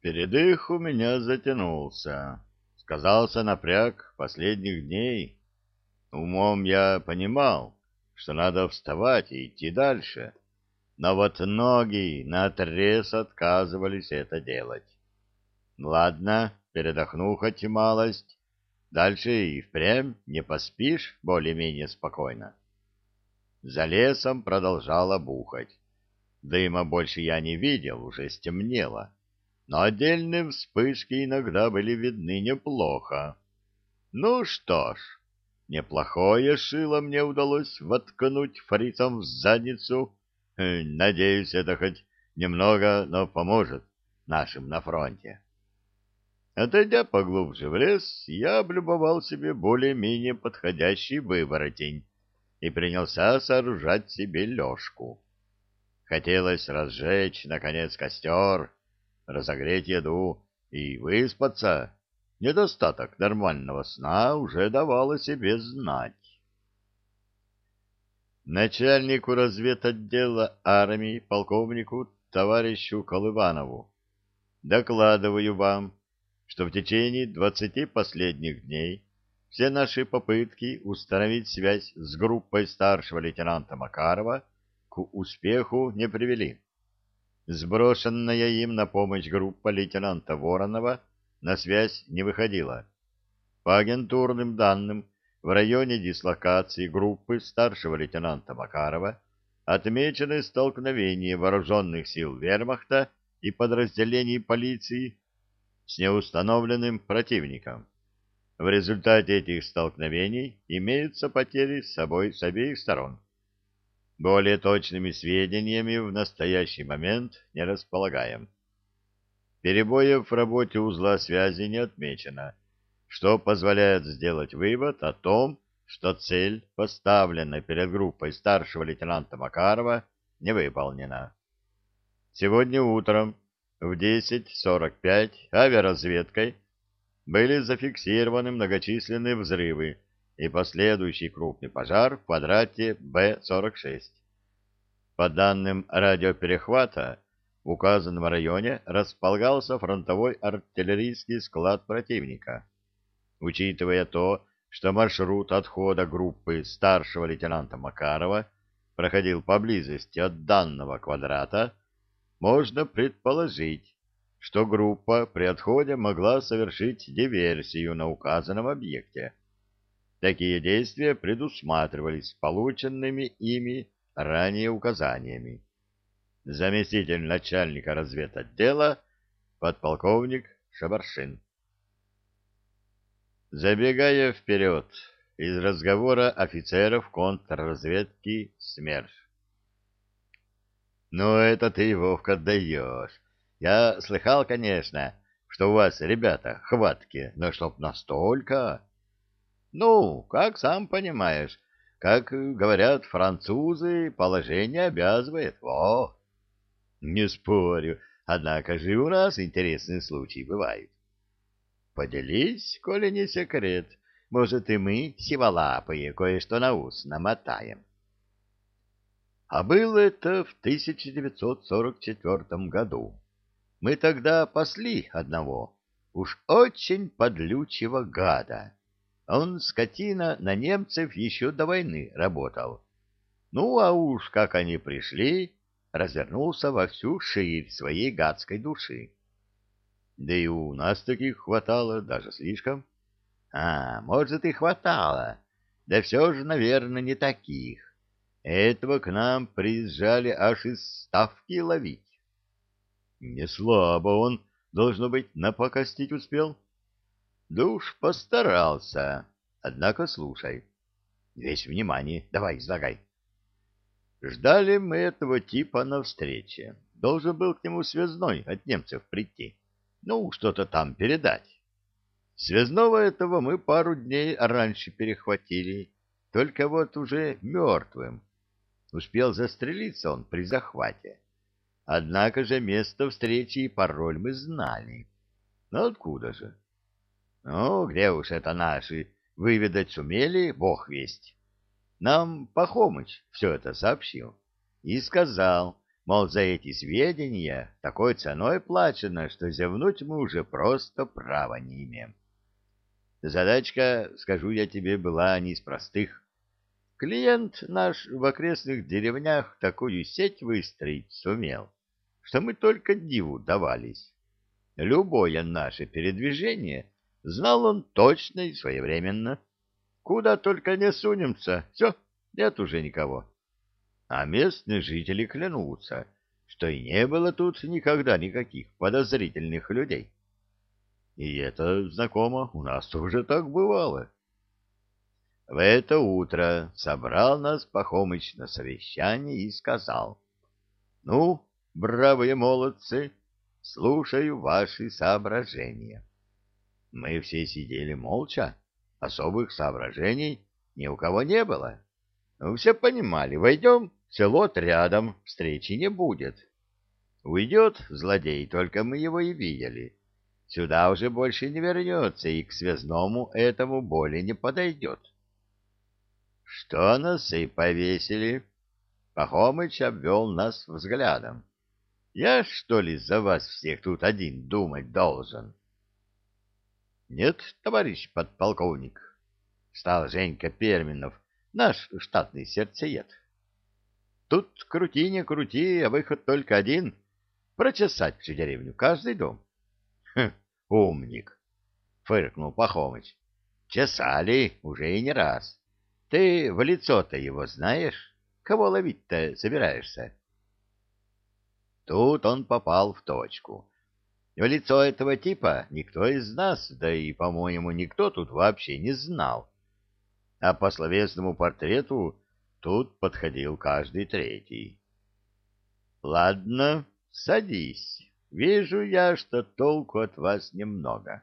Передых у меня затянулся. Сказался напряг последних дней. Умом я понимал, что надо вставать и идти дальше. Но вот ноги наотрез отказывались это делать. Ладно, передохну хоть малость. Дальше и впрямь не поспишь более-менее спокойно. За лесом продолжало бухать. Дыма больше я не видел, уже стемнело но отдельные вспышки иногда были видны неплохо. Ну что ж, неплохое шило мне удалось воткнуть фрицам в задницу. Э, надеюсь, это хоть немного, но поможет нашим на фронте. Отойдя поглубже в лес, я облюбовал себе более-менее подходящий выворотень и принялся сооружать себе лёжку. Хотелось разжечь, наконец, костер, разогреть еду и выспаться, недостаток нормального сна уже давал о себе знать. Начальнику разведотдела армии полковнику товарищу Колыванову докладываю вам, что в течение двадцати последних дней все наши попытки установить связь с группой старшего лейтенанта Макарова к успеху не привели. Сброшенная им на помощь группа лейтенанта Воронова на связь не выходила. По агентурным данным, в районе дислокации группы старшего лейтенанта Макарова отмечены столкновения вооруженных сил вермахта и подразделений полиции с неустановленным противником. В результате этих столкновений имеются потери с собой с обеих сторон. Более точными сведениями в настоящий момент не располагаем. Перебоев в работе узла связи не отмечено, что позволяет сделать вывод о том, что цель, поставленная перед группой старшего лейтенанта Макарова, не выполнена. Сегодня утром в 10.45 авиаразведкой были зафиксированы многочисленные взрывы и последующий крупный пожар в квадрате Б-46. По данным радиоперехвата, в указанном районе располагался фронтовой артиллерийский склад противника. Учитывая то, что маршрут отхода группы старшего лейтенанта Макарова проходил поблизости от данного квадрата, можно предположить, что группа при отходе могла совершить диверсию на указанном объекте. Такие действия предусматривались полученными ими ранее указаниями. Заместитель начальника разведотдела подполковник Шабаршин. Забегая вперед, из разговора офицеров контрразведки СМЕРШ. «Ну, это ты, Вовка, даешь. Я слыхал, конечно, что у вас, ребята, хватки, но чтоб настолько...» Ну, как сам понимаешь, как говорят французы, положение обязывает. Во! Не спорю, однако же у нас интересные случаи бывают. Поделись, коли не секрет. Может, и мы, сиволапые, кое-что на ус намотаем. А было это в 1944 году. Мы тогда пасли одного, уж очень подлючего гада. Он, скотина, на немцев еще до войны работал. Ну, а уж как они пришли, развернулся во всю ширь своей гадской души. Да и у нас таких хватало, даже слишком. А, может, и хватало, да все же, наверное, не таких. Этого к нам приезжали аж из ставки ловить. Не слабо он, должно быть, напакостить успел. — да уж постарался. Однако слушай. Весь внимание. Давай, излагай. Ждали мы этого типа на встрече. Должен был к нему связной от немцев прийти. Ну, что-то там передать. Связного этого мы пару дней раньше перехватили, только вот уже мертвым. Успел застрелиться он при захвате. Однако же место встречи и пароль мы знали. Но откуда же? Ну, где уж это наши, выведать сумели, бог весть. Нам Пахомыч все это сообщил и сказал, мол, за эти сведения такой ценой плачено, что зевнуть мы уже просто права не имеем. Задачка, скажу я тебе, была не из простых. Клиент наш в окрестных деревнях такую сеть выстроить сумел, что мы только диву давались. Любое наше передвижение знал он точно и своевременно. Куда только не сунемся, все, нет уже никого. А местные жители клянутся, что и не было тут никогда никаких подозрительных людей. И это знакомо, у нас уже так бывало. В это утро собрал нас Пахомыч на совещание и сказал, «Ну, бравые молодцы, слушаю ваши соображения». Мы все сидели молча, особых соображений ни у кого не было. Все понимали, войдем, село рядом, встречи не будет. Уйдет злодей, только мы его и видели. Сюда уже больше не вернется и к связному этому более не подойдет. Что носы повесили? Пахомыч обвел нас взглядом. Я, что ли, за вас всех тут один думать должен? Нет, товарищ подполковник, стал Женька Перминов, наш штатный сердцеед. Тут крути не крути, а выход только один — прочесать всю деревню, каждый дом. Хм, умник, — фыркнул Пахомыч. Чесали уже и не раз. Ты в лицо-то его знаешь? Кого ловить-то собираешься? Тут он попал в точку. В лицо этого типа никто из нас, да и, по-моему, никто тут вообще не знал. А по словесному портрету тут подходил каждый третий. Ладно, садись. Вижу я, что толку от вас немного.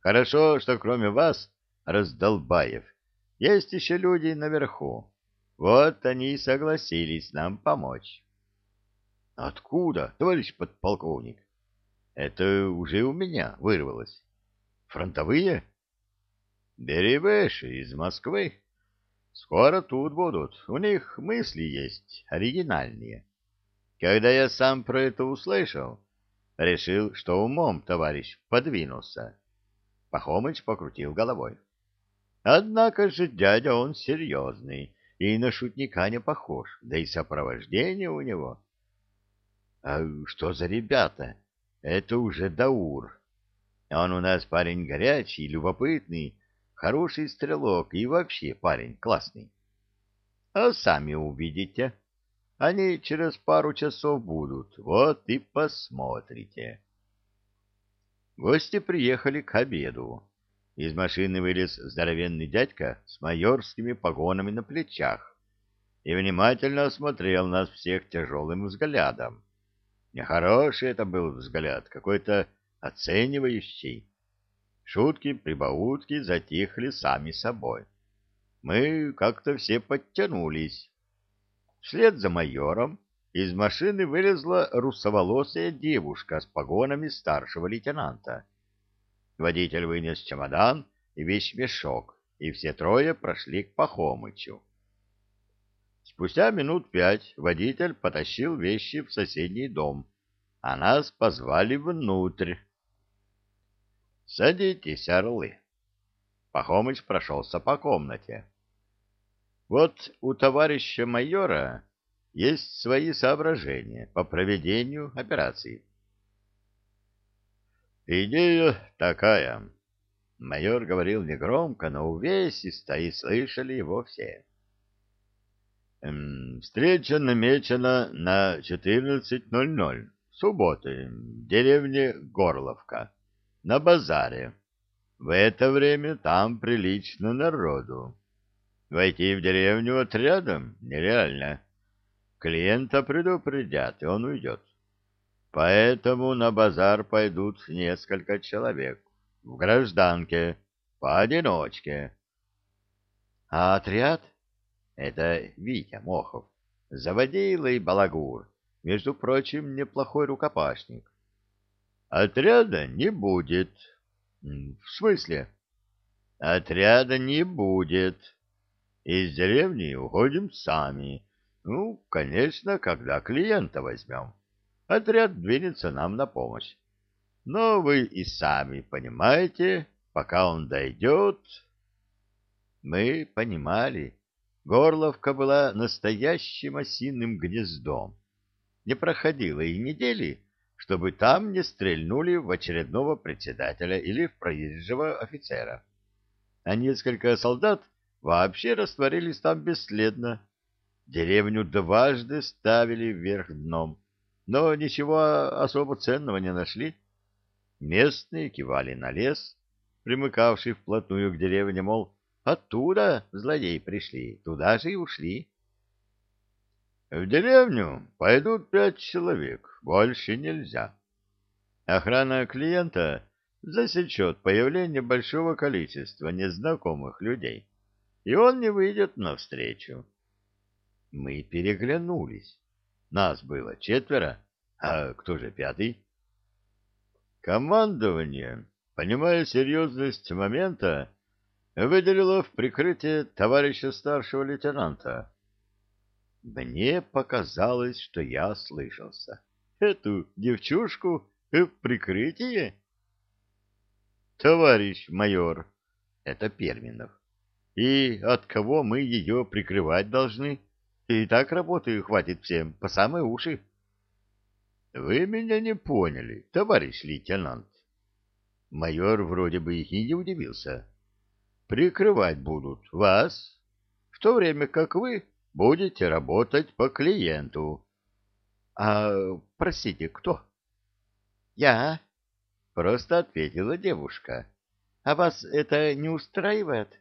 Хорошо, что кроме вас, раздолбаев, есть еще люди наверху. Вот они и согласились нам помочь. — Откуда, товарищ подполковник? — Это уже у меня вырвалось. — Фронтовые? — Беребеши из Москвы. Скоро тут будут. У них мысли есть оригинальные. Когда я сам про это услышал, решил, что умом товарищ подвинулся. Пахомыч покрутил головой. Однако же дядя он серьезный и на шутника не похож, да и сопровождение у него. — А что за ребята? Это уже Даур. Он у нас парень горячий, любопытный, хороший стрелок и вообще парень классный. А сами увидите. Они через пару часов будут, вот и посмотрите. Гости приехали к обеду. Из машины вылез здоровенный дядька с майорскими погонами на плечах и внимательно осмотрел нас всех тяжелым взглядом. Нехороший это был взгляд, какой-то оценивающий. Шутки-прибаутки затихли сами собой. Мы как-то все подтянулись. Вслед за майором из машины вылезла русоволосая девушка с погонами старшего лейтенанта. Водитель вынес чемодан и весь мешок, и все трое прошли к Пахомычу. Спустя минут пять водитель потащил вещи в соседний дом, а нас позвали внутрь. «Садитесь, орлы!» Пахомыч прошелся по комнате. «Вот у товарища майора есть свои соображения по проведению операции». Идея такая. Майор говорил негромко, но увесисто, и слышали его все. Встреча намечена на 14.00 субботы в деревне Горловка на базаре. В это время там прилично народу. Войти в деревню отрядом нереально. Клиента предупредят, и он уйдет. Поэтому на базар пойдут несколько человек. В гражданке, поодиночке. А отряд — это Витя Мохов, заводила и балагур, между прочим, неплохой рукопашник. Отряда не будет. В смысле? Отряда не будет. Из деревни уходим сами. Ну, конечно, когда клиента возьмем. Отряд двинется нам на помощь. Но вы и сами понимаете, пока он дойдет... Мы понимали. Горловка была настоящим осиным гнездом. Не проходило и недели, чтобы там не стрельнули в очередного председателя или в проезжего офицера. А несколько солдат вообще растворились там бесследно. Деревню дважды ставили вверх дном, но ничего особо ценного не нашли. Местные кивали на лес, примыкавший вплотную к деревне, мол, оттуда злодеи пришли, туда же и ушли. В деревню пойдут пять человек, больше нельзя. Охрана клиента засечет появление большого количества незнакомых людей, и он не выйдет навстречу. Мы переглянулись. Нас было четверо, а кто же пятый? Командование, понимая серьезность момента, выделило в прикрытие товарища старшего лейтенанта. Мне показалось, что я слышался. Эту девчушку в прикрытие? Товарищ майор, это Перминов. И от кого мы ее прикрывать должны? И так работы хватит всем, по самые уши. Вы меня не поняли, товарищ лейтенант. Майор вроде бы и не удивился. Прикрывать будут вас, в то время как вы будете работать по клиенту. — А, простите, кто? — Я, — просто ответила девушка. — А вас это не устраивает?